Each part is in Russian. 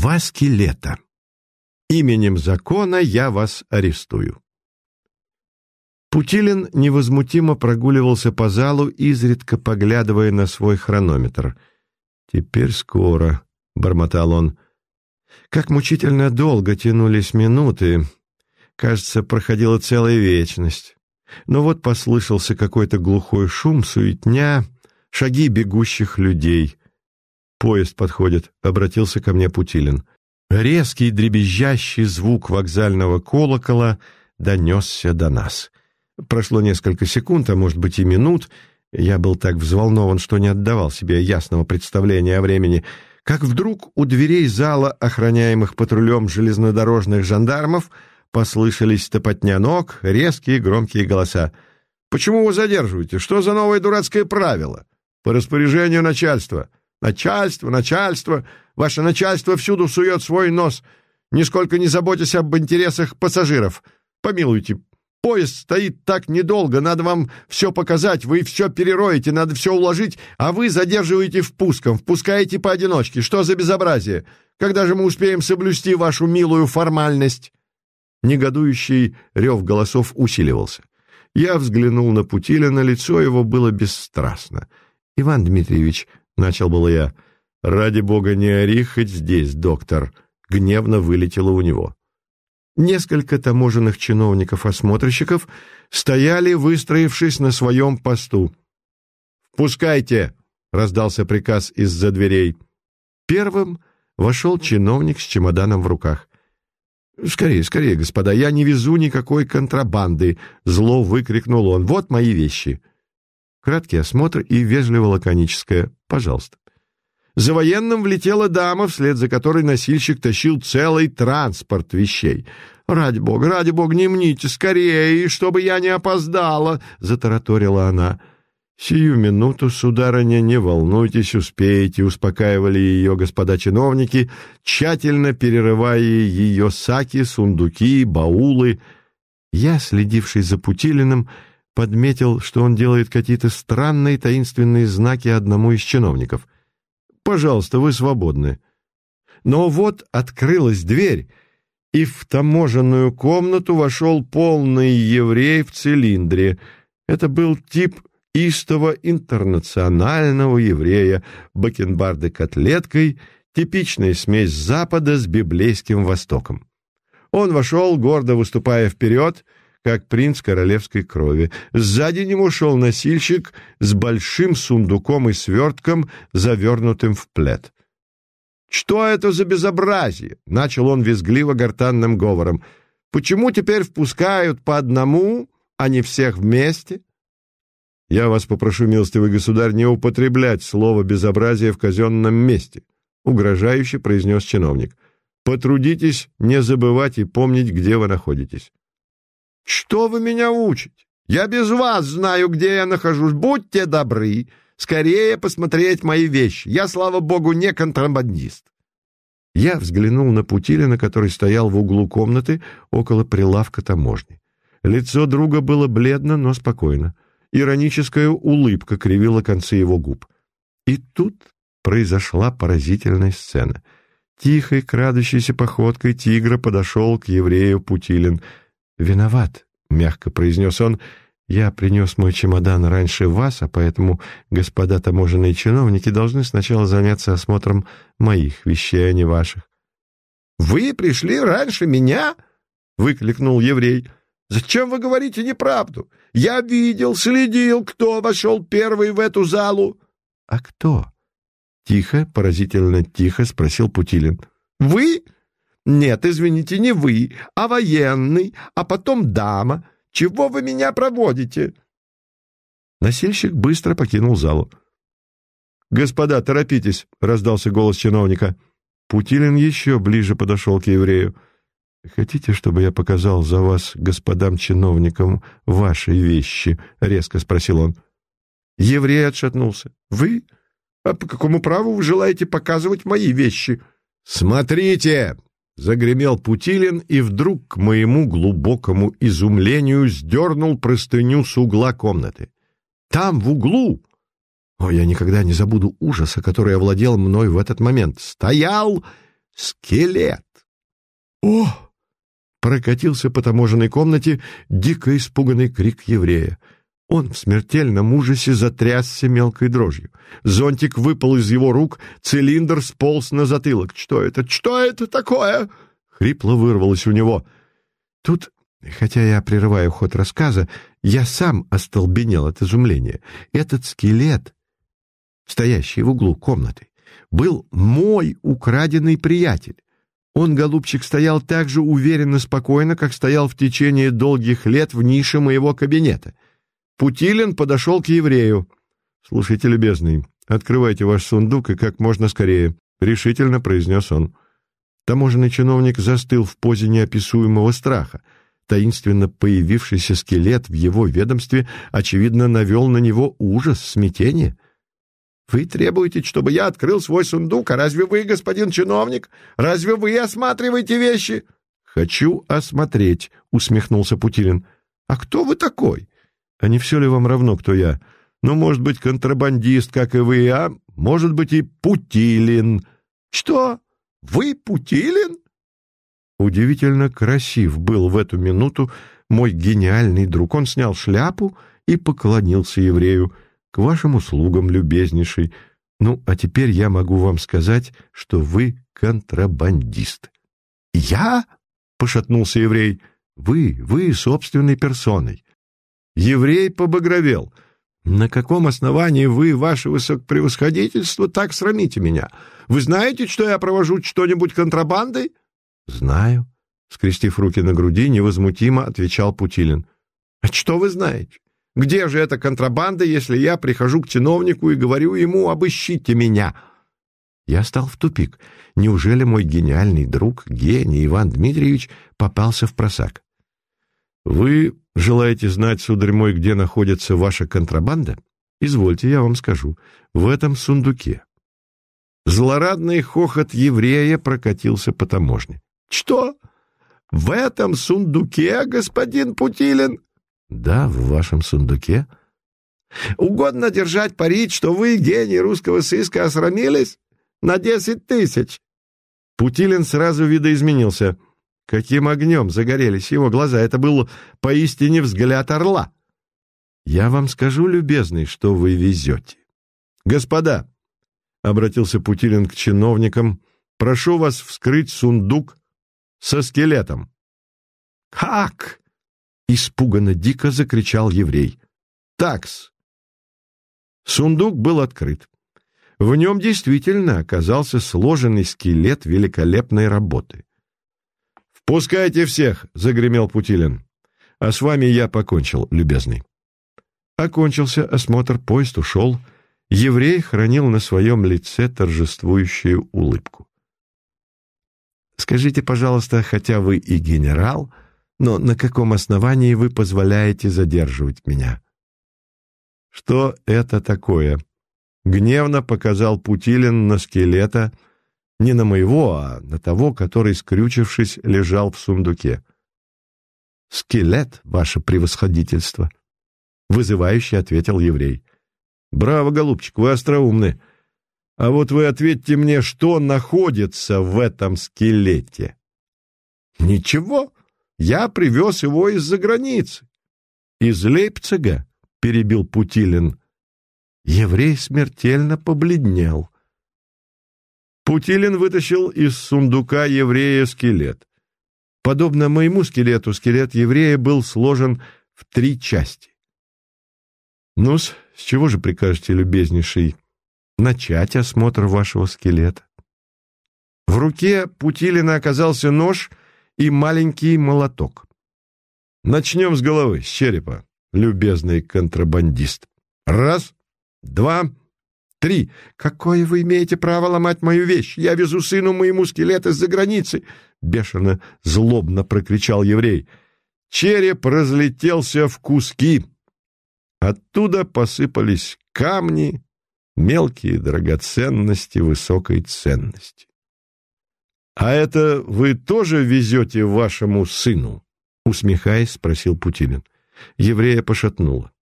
Два скелета. Именем закона я вас арестую. Путилин невозмутимо прогуливался по залу, изредка поглядывая на свой хронометр. «Теперь скоро», — бормотал он. Как мучительно долго тянулись минуты. Кажется, проходила целая вечность. Но вот послышался какой-то глухой шум, суетня, шаги бегущих людей. «Поезд подходит», — обратился ко мне Путилин. Резкий дребезжащий звук вокзального колокола донесся до нас. Прошло несколько секунд, а может быть и минут. Я был так взволнован, что не отдавал себе ясного представления о времени, как вдруг у дверей зала, охраняемых патрулем железнодорожных жандармов, послышались топотня ног, резкие громкие голоса. «Почему вы задерживаете? Что за новое дурацкое правило?» «По распоряжению начальства». Начальство, начальство, ваше начальство всюду сует свой нос, нисколько не заботясь об интересах пассажиров. Помилуйте, поезд стоит так недолго, надо вам все показать, вы все перероете, надо все уложить, а вы задерживаете впуском, впускаете поодиночке. Что за безобразие? Когда же мы успеем соблюсти вашу милую формальность?» Негодующий рев голосов усиливался. Я взглянул на Путилина, лицо его было бесстрастно. «Иван Дмитриевич, Начал было я. «Ради бога, не ори хоть здесь, доктор!» Гневно вылетело у него. Несколько таможенных чиновников-осмотрщиков стояли, выстроившись на своем посту. «Впускайте!» — раздался приказ из-за дверей. Первым вошел чиновник с чемоданом в руках. «Скорее, скорее, господа, я не везу никакой контрабанды!» — зло выкрикнул он. «Вот мои вещи!» Краткий осмотр и вежливо-лаконическое «пожалуйста». За военным влетела дама, вслед за которой носильщик тащил целый транспорт вещей. «Ради бога, ради бога, не мните, скорее, чтобы я не опоздала!» — затараторила она. «Сию минуту, сударыня, не волнуйтесь, успеете», — успокаивали ее господа чиновники, тщательно перерывая ее саки, сундуки, баулы. Я, следивший за Путилиным, — подметил, что он делает какие-то странные таинственные знаки одному из чиновников. «Пожалуйста, вы свободны». Но вот открылась дверь, и в таможенную комнату вошел полный еврей в цилиндре. Это был тип истого интернационального еврея, бакенбарды-котлеткой, типичная смесь Запада с библейским Востоком. Он вошел, гордо выступая вперед, — как принц королевской крови. Сзади него шел носильщик с большим сундуком и свертком, завернутым в плед. «Что это за безобразие?» — начал он визгливо гортанным говором. «Почему теперь впускают по одному, а не всех вместе?» «Я вас попрошу, милостивый государь, не употреблять слово «безобразие» в казенном месте», — угрожающе произнес чиновник. «Потрудитесь не забывать и помнить, где вы находитесь». Что вы меня учите? Я без вас знаю, где я нахожусь. Будьте добры, скорее посмотреть мои вещи. Я, слава богу, не контрабандист. Я взглянул на Путилина, который стоял в углу комнаты около прилавка таможни. Лицо друга было бледно, но спокойно. Ироническая улыбка кривила концы его губ. И тут произошла поразительная сцена. Тихой, крадущейся походкой тигра подошел к еврею Путилин — «Виноват», — мягко произнес он, — «я принес мой чемодан раньше вас, а поэтому господа таможенные чиновники должны сначала заняться осмотром моих вещей, а не ваших». «Вы пришли раньше меня?» — выкликнул еврей. «Зачем вы говорите неправду? Я видел, следил, кто вошел первый в эту залу». «А кто?» — тихо, поразительно тихо спросил Путилин. «Вы?» «Нет, извините, не вы, а военный, а потом дама. Чего вы меня проводите?» Носильщик быстро покинул залу. «Господа, торопитесь!» — раздался голос чиновника. Путилин еще ближе подошел к еврею. «Хотите, чтобы я показал за вас господам чиновникам ваши вещи?» — резко спросил он. Еврей отшатнулся. «Вы? А по какому праву вы желаете показывать мои вещи?» «Смотрите!» Загремел Путилин и вдруг, к моему глубокому изумлению, сдернул простыню с угла комнаты. Там, в углу, о, я никогда не забуду ужаса, который овладел мной в этот момент, стоял скелет. «О!» — прокатился по таможенной комнате дико испуганный крик еврея. Он в смертельном ужасе затрясся мелкой дрожью. Зонтик выпал из его рук, цилиндр сполз на затылок. «Что это? Что это такое?» Хрипло вырвалось у него. Тут, хотя я прерываю ход рассказа, я сам остолбенел от изумления. Этот скелет, стоящий в углу комнаты, был мой украденный приятель. Он, голубчик, стоял так же уверенно спокойно, как стоял в течение долгих лет в нише моего кабинета. Путилин подошел к еврею. «Слушайте, любезный, открывайте ваш сундук и как можно скорее», — решительно произнес он. Таможенный чиновник застыл в позе неописуемого страха. Таинственно появившийся скелет в его ведомстве, очевидно, навел на него ужас, смятение — вы требуете, чтобы я открыл свой сундук, а разве вы, господин чиновник? Разве вы осматриваете вещи? Хочу осмотреть, усмехнулся Путилин. А кто вы такой? А не все ли вам равно, кто я? Ну, может быть, контрабандист, как и вы, а может быть и Путилин. Что? Вы Путилин? Удивительно красив был в эту минуту мой гениальный друг. Он снял шляпу и поклонился еврею. К вашим услугам, любезнейший. Ну, а теперь я могу вам сказать, что вы контрабандист. Я? Пошатнулся еврей. Вы, вы собственной персоной. Еврей побагровел. На каком основании вы, ваше высокопревосходительство, так срамите меня? Вы знаете, что я провожу что-нибудь контрабандой? Знаю. Скрестив руки на груди, невозмутимо отвечал Путилин. А что вы знаете? Где же эта контрабанда, если я прихожу к чиновнику и говорю ему «обыщите меня»?» Я стал в тупик. Неужели мой гениальный друг, гений Иван Дмитриевич, попался в просак? «Вы желаете знать, сударь мой, где находится ваша контрабанда? Извольте, я вам скажу. В этом сундуке». Злорадный хохот еврея прокатился по таможне. «Что? В этом сундуке, господин Путилин?» Да, в вашем сундуке. Угодно держать парить, что вы, гений русского сыска, осрамились на десять тысяч. Путилин сразу видоизменился. Каким огнем загорелись его глаза. Это был поистине взгляд орла. Я вам скажу, любезный, что вы везете. Господа, — обратился Путилин к чиновникам, — прошу вас вскрыть сундук со скелетом. — Как? Испуганно дико закричал еврей. «Такс!» Сундук был открыт. В нем действительно оказался сложенный скелет великолепной работы. «Впускайте всех!» — загремел Путилин. «А с вами я покончил, любезный». Окончился осмотр, поезд ушел. Еврей хранил на своем лице торжествующую улыбку. «Скажите, пожалуйста, хотя вы и генерал, — но на каком основании вы позволяете задерживать меня?» «Что это такое?» Гневно показал Путилин на скелета, не на моего, а на того, который, скрючившись, лежал в сундуке. «Скелет, ваше превосходительство!» — вызывающе ответил еврей. «Браво, голубчик, вы остроумны. А вот вы ответьте мне, что находится в этом скелете?» «Ничего!» Я привез его из-за границы. Из Лейпцига, перебил Путилин. Еврей смертельно побледнел. Путилин вытащил из сундука еврея скелет. Подобно моему скелету, скелет еврея был сложен в три части. ну с чего же прикажете, любезнейший, начать осмотр вашего скелета? В руке Путилина оказался нож — и маленький молоток. Начнем с головы, с черепа, любезный контрабандист. Раз, два, три. Какое вы имеете право ломать мою вещь? Я везу сыну моему скелет из-за границы, бешено, злобно прокричал еврей. Череп разлетелся в куски. Оттуда посыпались камни, мелкие драгоценности высокой ценности. «А это вы тоже везете вашему сыну?» Усмехаясь, спросил Путилин. Еврея пошатнуло.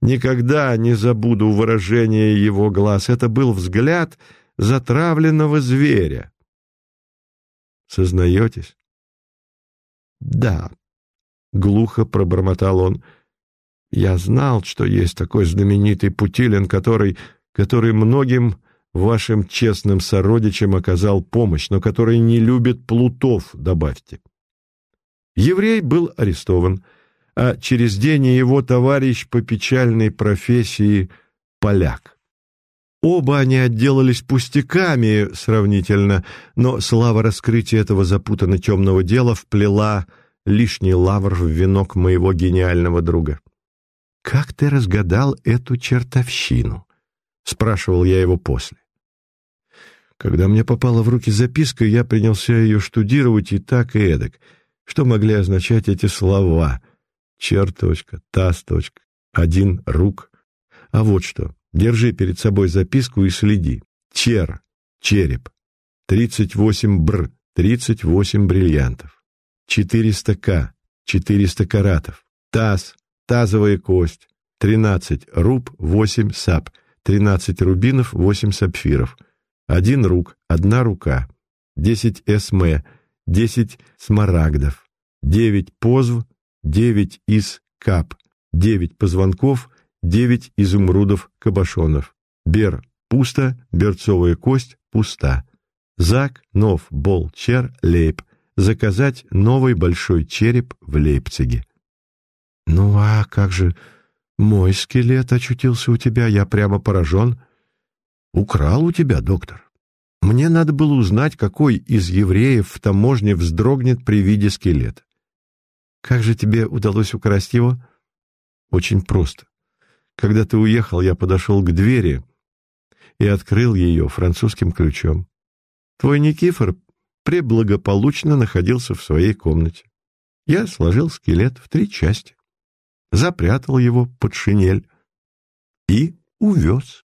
Никогда не забуду выражение его глаз. Это был взгляд затравленного зверя. Сознаетесь? Да, — глухо пробормотал он. Я знал, что есть такой знаменитый Путилин, который, который многим вашим честным сородичам оказал помощь, но который не любит плутов, добавьте. Еврей был арестован, а через день его товарищ по печальной профессии — поляк. Оба они отделались пустяками сравнительно, но слава раскрытия этого запутанно темного дела вплела лишний лавр в венок моего гениального друга. «Как ты разгадал эту чертовщину?» — спрашивал я его после. Когда мне попала в руки записка, я принялся ее штудировать и так, и эдак. Что могли означать эти слова? Черточка, тасточка, один рук. А вот что. Держи перед собой записку и следи. Чер, череп. 38 бр, 38 бриллиантов. 400 к, 400 каратов. Таз, тазовая кость. 13 руб, 8 сап. 13 рубинов, 8 сапфиров. Один рук, одна рука, десять эсме, десять смарагдов, девять позв, девять из кап, девять позвонков, девять изумрудов кабошонов. Бер – пусто, берцовая кость – пуста. Зак, нов, бол, чер, лейб. Заказать новый большой череп в Лейпциге. Ну а как же мой скелет очутился у тебя? Я прямо поражен. Украл у тебя, доктор. Мне надо было узнать, какой из евреев в таможне вздрогнет при виде скелета. Как же тебе удалось украсть его? Очень просто. Когда ты уехал, я подошел к двери и открыл ее французским ключом. Твой Никифор преблагополучно находился в своей комнате. Я сложил скелет в три части, запрятал его под шинель и увез.